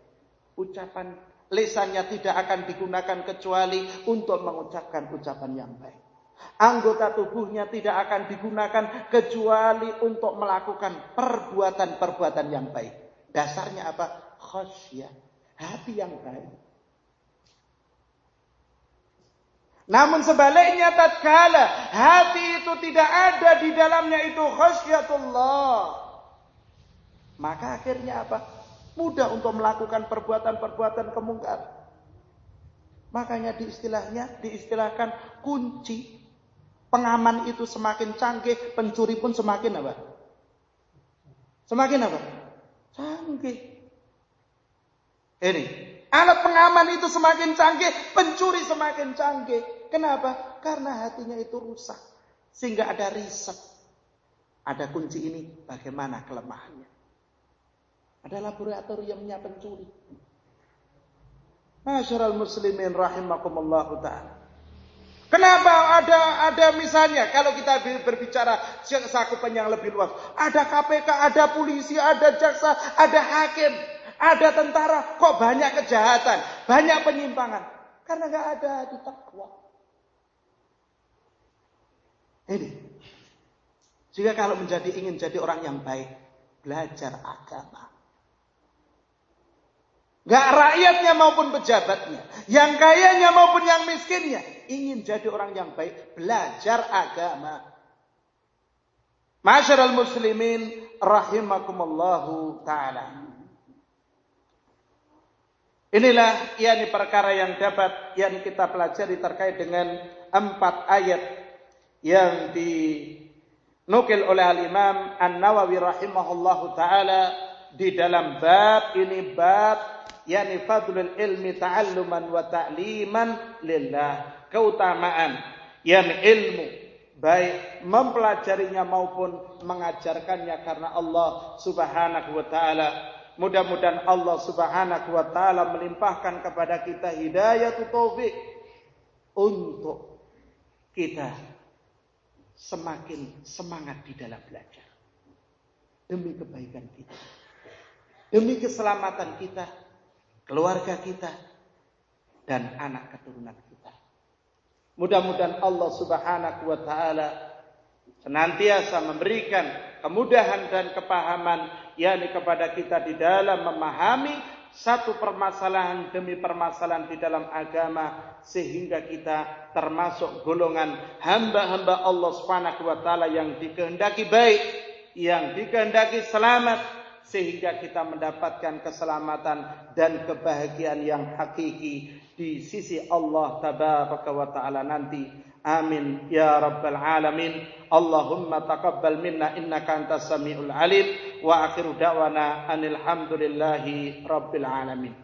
Ucapan lesannya tidak akan digunakan kecuali untuk mengucapkan ucapan yang baik. Anggota tubuhnya tidak akan digunakan kecuali untuk melakukan perbuatan-perbuatan yang baik. Dasarnya apa? khasyah, hati yang baik. Namun sebaliknya tatkala hati itu tidak ada di dalamnya itu khasyatullah. Maka akhirnya apa? Mudah untuk melakukan perbuatan-perbuatan kemungkar. Makanya di istilahnya diistilahkan kunci pengaman itu semakin canggih, pencuri pun semakin apa? Semakin apa? Canggih. Ini Alat pengaman itu semakin canggih, pencuri semakin canggih. Kenapa? Karena hatinya itu rusak. Sehingga ada riset. Ada kunci ini, bagaimana kelemahannya. Ada laboratoriumnya pencuri. Masyarul muslimin rahimakumullah ta'ala. Kenapa ada ada misalnya kalau kita berbicara cakupan yang lebih luas, ada KPK, ada polisi, ada jaksa, ada hakim, ada tentara, kok banyak kejahatan, banyak penyimpangan. Karena nggak ada di takwa. Ini. Jika kalau menjadi ingin jadi orang yang baik, belajar agama. Gak rakyatnya maupun pejabatnya, yang kayanya maupun yang miskinnya, ingin jadi orang yang baik, belajar agama. Masyarul muslimin rahimakumullahu taala. Inilah yakni perkara yang dapat yang kita pelajari terkait dengan empat ayat yang dinukil oleh Al-Imam An-Nawawi rahimahullahu taala di dalam bab ini bab yakni fadlul ilmi ta'alluman wa ta'liman lillah keutamaan yang ilmu baik mempelajarinya maupun mengajarkannya karena Allah Subhanahu wa taala Mudah-mudahan Allah Subhanahu wa taala melimpahkan kepada kita hidayah taufik untuk kita semakin semangat di dalam belajar. Demi kebaikan kita. Demi keselamatan kita, keluarga kita dan anak keturunan kita. Mudah-mudahan Allah Subhanahu wa taala senantiasa memberikan kemudahan dan kepahaman yakni kepada kita di dalam memahami satu permasalahan demi permasalahan di dalam agama sehingga kita termasuk golongan hamba-hamba Allah Subhanahu wa taala yang dikehendaki baik, yang dikehendaki selamat sehingga kita mendapatkan keselamatan dan kebahagiaan yang hakiki di sisi Allah tabaraka wa taala nanti. Amin ya rabbal alamin. Allahumma taqabbal minna innaka antas samiul alim wa akhiru da'wana anil hamdulillahi rabbil alamin.